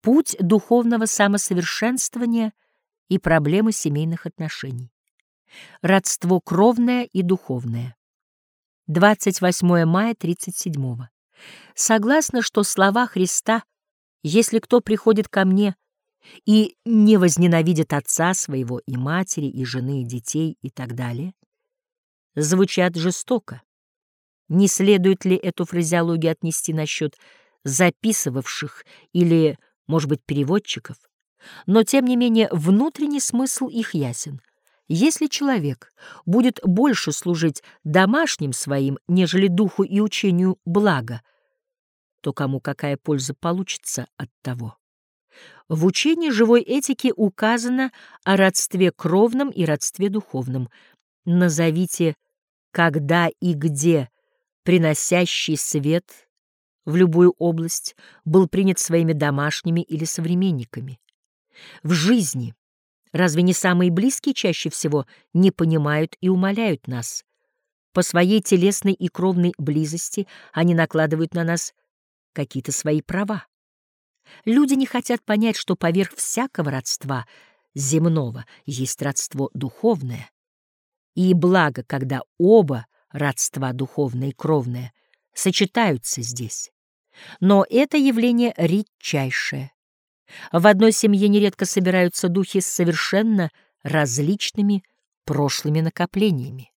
путь духовного самосовершенствования и проблемы семейных отношений. Родство кровное и духовное. 28 мая 37 -го. Согласно, что слова Христа «Если кто приходит ко мне и не возненавидит отца своего и матери, и жены, и детей, и так далее», звучат жестоко. Не следует ли эту фразеологию отнести насчет записывавших или, может быть, переводчиков? Но, тем не менее, внутренний смысл их ясен. Если человек будет больше служить домашним своим, нежели духу и учению блага, то кому какая польза получится от того? В учении живой этики указано о родстве кровном и родстве духовном. Назовите, когда и где приносящий свет в любую область был принят своими домашними или современниками. В жизни разве не самые близкие чаще всего не понимают и умоляют нас? По своей телесной и кровной близости они накладывают на нас какие-то свои права. Люди не хотят понять, что поверх всякого родства земного есть родство духовное. И благо, когда оба родства духовное и кровное сочетаются здесь. Но это явление редчайшее. В одной семье нередко собираются духи с совершенно различными прошлыми накоплениями.